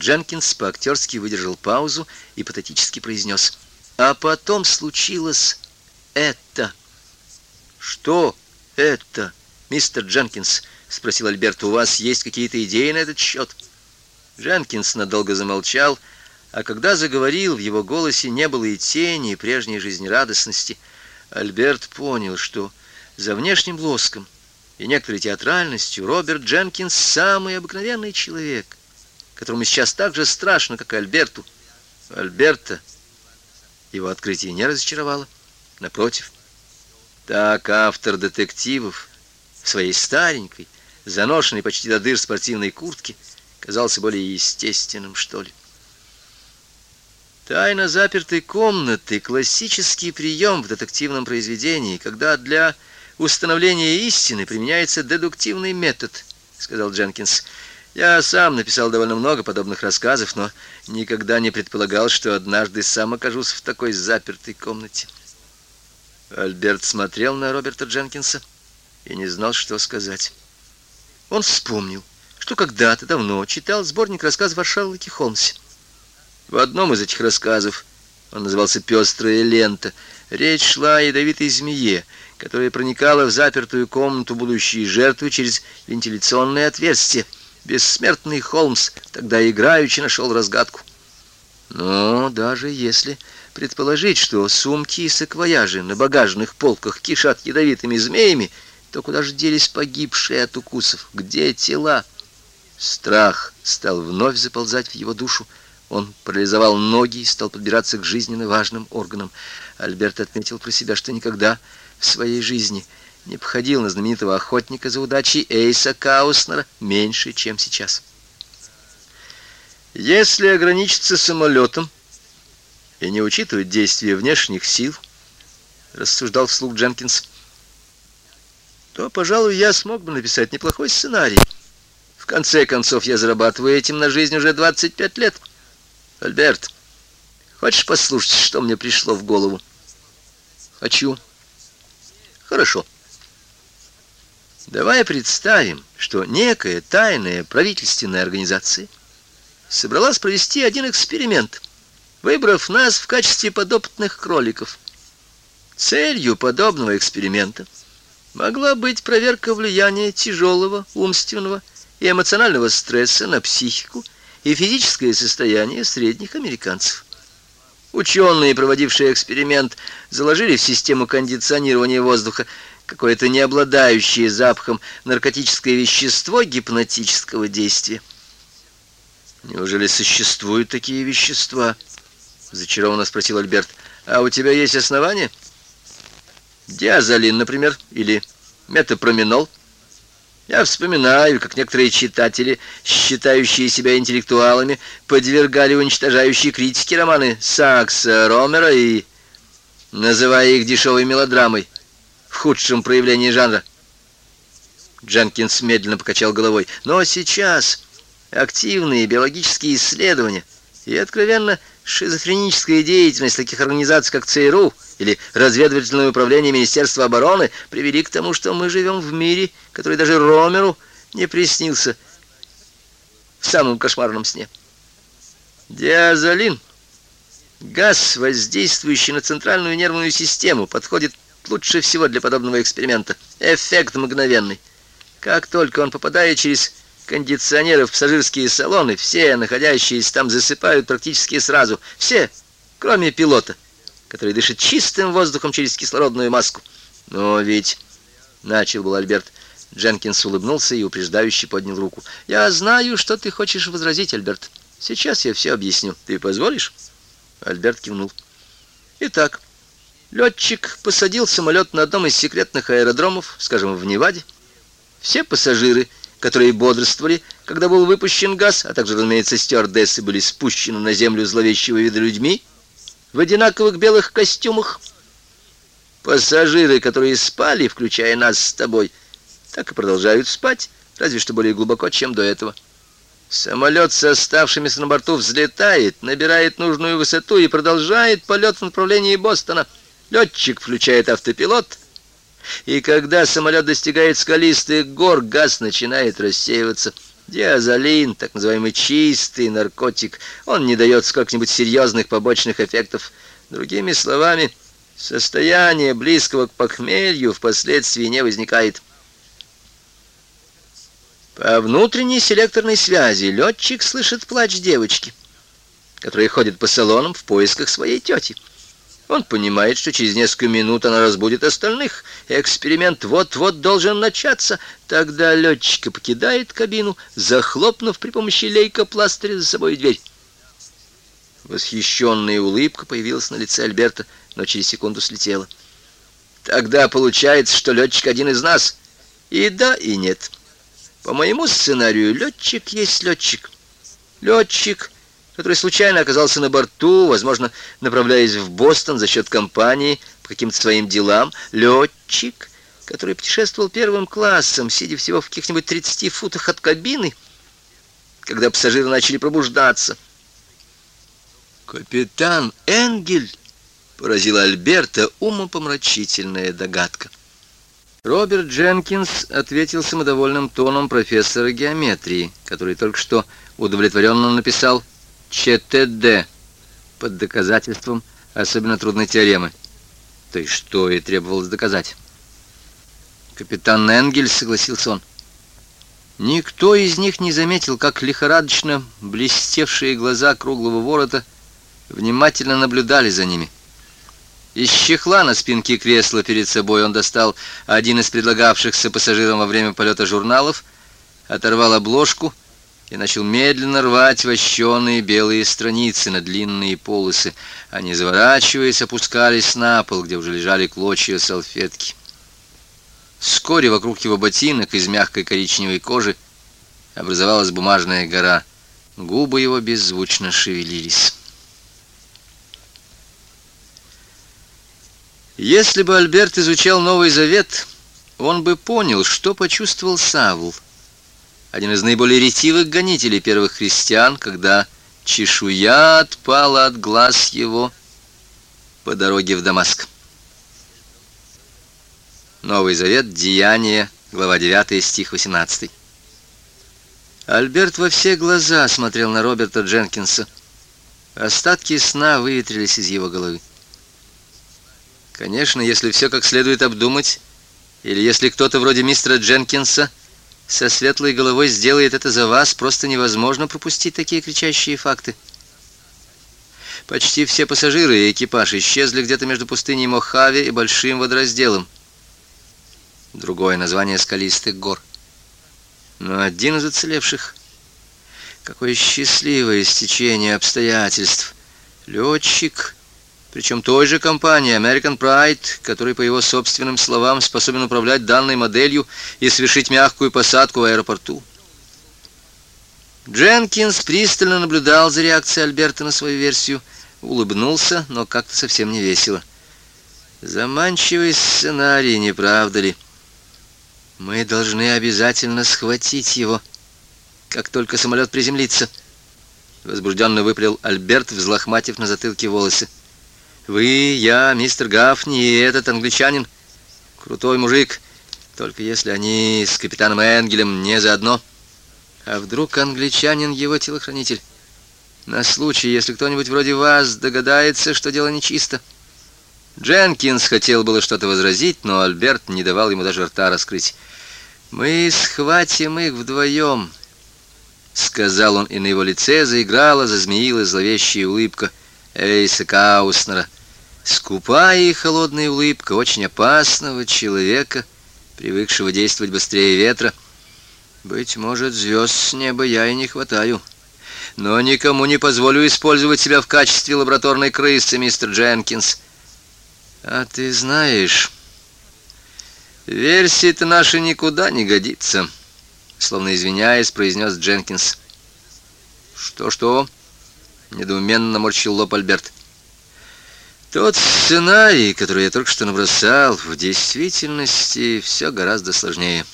Дженкинс по-актерски выдержал паузу и патетически произнес. А потом случилось это. Что это, мистер Дженкинс? Спросил Альберт. У вас есть какие-то идеи на этот счет? Дженкинс надолго замолчал, а когда заговорил, в его голосе не было и тени прежней жизнерадостности. Альберт понял, что за внешним лоском и некоторой театральностью Роберт Дженкинс самый обыкновенный человек которому сейчас так же страшно, как и Альберту. Альберта его открытие не разочаровало. Напротив, так автор детективов в своей старенькой, заношенной почти до дыр спортивной куртке казался более естественным, что ли. Тайна запертой комнаты — классический прием в детективном произведении, когда для установления истины применяется дедуктивный метод, — сказал Дженкинс. Я сам написал довольно много подобных рассказов, но никогда не предполагал, что однажды сам окажусь в такой запертой комнате. Альберт смотрел на Роберта Дженкинса и не знал, что сказать. Он вспомнил, что когда-то давно читал сборник рассказов о Шерлоке Холмсе. В одном из этих рассказов, он назывался «Пестрая лента», речь шла о ядовитой змее, которая проникала в запертую комнату будущей жертвы через вентиляционное отверстие — Бессмертный Холмс тогда играючи нашел разгадку. Но даже если предположить, что сумки и саквояжи на багажных полках кишат ядовитыми змеями, то куда же делись погибшие от укусов? Где тела? Страх стал вновь заползать в его душу. Он парализовал ноги и стал подбираться к жизненно важным органам. Альберт отметил про себя, что никогда в своей жизни не походил на знаменитого охотника за удачей Эйса Кауснера меньше, чем сейчас. Если ограничиться самолетом и не учитывать действия внешних сил, рассуждал вслух Дженкинс, то, пожалуй, я смог бы написать неплохой сценарий. В конце концов, я зарабатываю этим на жизнь уже 25 лет. Альберт, хочешь послушать, что мне пришло в голову? Хочу. Хорошо. Давай представим, что некая тайная правительственная организация собралась провести один эксперимент, выбрав нас в качестве подопытных кроликов. Целью подобного эксперимента могла быть проверка влияния тяжелого умственного и эмоционального стресса на психику и физическое состояние средних американцев. Ученые, проводившие эксперимент, заложили в систему кондиционирования воздуха какое-то не обладающее запахом наркотическое вещество гипнотического действия. Неужели существуют такие вещества? Зачарованно спросил Альберт. А у тебя есть основания? Диазолин, например, или метапроминол. Я вспоминаю, как некоторые читатели, считающие себя интеллектуалами, подвергали уничтожающей критике романы Сакса, Ромера и называя их дешевой мелодрамой худшем проявлении жанра. Дженкинс медленно покачал головой. Но сейчас активные биологические исследования и откровенно шизофреническая деятельность таких организаций, как ЦРУ или разведывательное управление Министерства обороны, привели к тому, что мы живем в мире, который даже Ромеру не приснился в самом кошмарном сне. Диазолин, газ, воздействующий на центральную нервную систему, подходит лучше всего для подобного эксперимента. Эффект мгновенный. Как только он попадает через кондиционеры в пассажирские салоны, все находящиеся там засыпают практически сразу. Все, кроме пилота, который дышит чистым воздухом через кислородную маску. Но ведь... Начал был Альберт. Дженкинс улыбнулся и упреждающе поднял руку. «Я знаю, что ты хочешь возразить, Альберт. Сейчас я все объясню. Ты позволишь?» Альберт кивнул. «Итак, Летчик посадил самолет на одном из секретных аэродромов, скажем, в Неваде. Все пассажиры, которые бодрствовали, когда был выпущен газ, а также, разумеется, стюардессы были спущены на землю зловещего вида людьми в одинаковых белых костюмах. Пассажиры, которые спали, включая нас с тобой, так и продолжают спать, разве что более глубоко, чем до этого. Самолет с оставшимися на борту взлетает, набирает нужную высоту и продолжает полет в направлении Бостона — Летчик включает автопилот, и когда самолет достигает скалистых гор, газ начинает рассеиваться. Диазолин, так называемый чистый наркотик, он не дает сколько-нибудь серьезных побочных эффектов. Другими словами, состояние близкого к похмелью впоследствии не возникает. По внутренней селекторной связи летчик слышит плач девочки, которая ходит по салонам в поисках своей тети. Он понимает, что через несколько минут она разбудит остальных. Эксперимент вот-вот должен начаться. Тогда летчика покидает кабину, захлопнув при помощи лейкопластыря за собой дверь. Восхищенная улыбка появилась на лице Альберта, но через секунду слетела. Тогда получается, что летчик один из нас. И да, и нет. По моему сценарию, летчик есть летчик. Летчик который случайно оказался на борту, возможно, направляясь в Бостон за счет компании по каким-то своим делам, летчик, который путешествовал первым классом, сидя всего в каких-нибудь 30 футах от кабины, когда пассажиры начали пробуждаться. «Капитан Энгель!» — поразила Альберта умопомрачительная догадка. Роберт Дженкинс ответил самодовольным тоном профессора геометрии, который только что удовлетворенно написал ЧТД под доказательством особенно трудной теоремы. То есть что и требовалось доказать. Капитан Энгель, согласился он. Никто из них не заметил, как лихорадочно блестевшие глаза круглого ворота внимательно наблюдали за ними. Из чехла на спинке кресла перед собой он достал один из предлагавшихся пассажирам во время полета журналов, оторвал обложку и начал медленно рвать вощеные белые страницы на длинные полосы. Они, заворачиваясь, опускались на пол, где уже лежали клочья салфетки. Вскоре вокруг его ботинок из мягкой коричневой кожи образовалась бумажная гора. Губы его беззвучно шевелились. Если бы Альберт изучал Новый Завет, он бы понял, что почувствовал Савл — один из наиболее ретивых гонителей первых христиан, когда чешуя отпала от глаз его по дороге в Дамаск. Новый Завет, Деяние, глава 9, стих 18. Альберт во все глаза смотрел на Роберта Дженкинса. Остатки сна выветрились из его головы. Конечно, если все как следует обдумать, или если кто-то вроде мистера Дженкинса со светлой головой сделает это за вас, просто невозможно пропустить такие кричащие факты. Почти все пассажиры и экипаж исчезли где-то между пустыней Мохаве и Большим водоразделом. Другое название скалистых гор. Но один из уцелевших... Какое счастливое стечение обстоятельств. Летчик причем той же компании American Pride, который, по его собственным словам, способен управлять данной моделью и совершить мягкую посадку в аэропорту. Дженкинс пристально наблюдал за реакцией Альберта на свою версию, улыбнулся, но как-то совсем не весело. Заманчивый сценарий, не правда ли? Мы должны обязательно схватить его, как только самолет приземлится. Возбужденно выпалил Альберт, взлохматив на затылке волосы. Вы, я, мистер Гафни и этот англичанин. Крутой мужик. Только если они с капитаном Энгелем не заодно. А вдруг англичанин его телохранитель? На случай, если кто-нибудь вроде вас догадается, что дело нечисто. Дженкинс хотел было что-то возразить, но Альберт не давал ему даже рта раскрыть. «Мы схватим их вдвоем», — сказал он, и на его лице заиграла, зазмеилась зловещая улыбка Эйса Кауснера — Скупая и холодная улыбка очень опасного человека, привыкшего действовать быстрее ветра. Быть может, звезд с неба я и не хватаю. Но никому не позволю использовать себя в качестве лабораторной крысы, мистер Дженкинс. А ты знаешь, версия-то наша никуда не годится, словно извиняясь, произнес Дженкинс. Что-что? Недоуменно морщил лоб Альберт. Тот сценарий, который я только что набросал, в действительности все гораздо сложнее.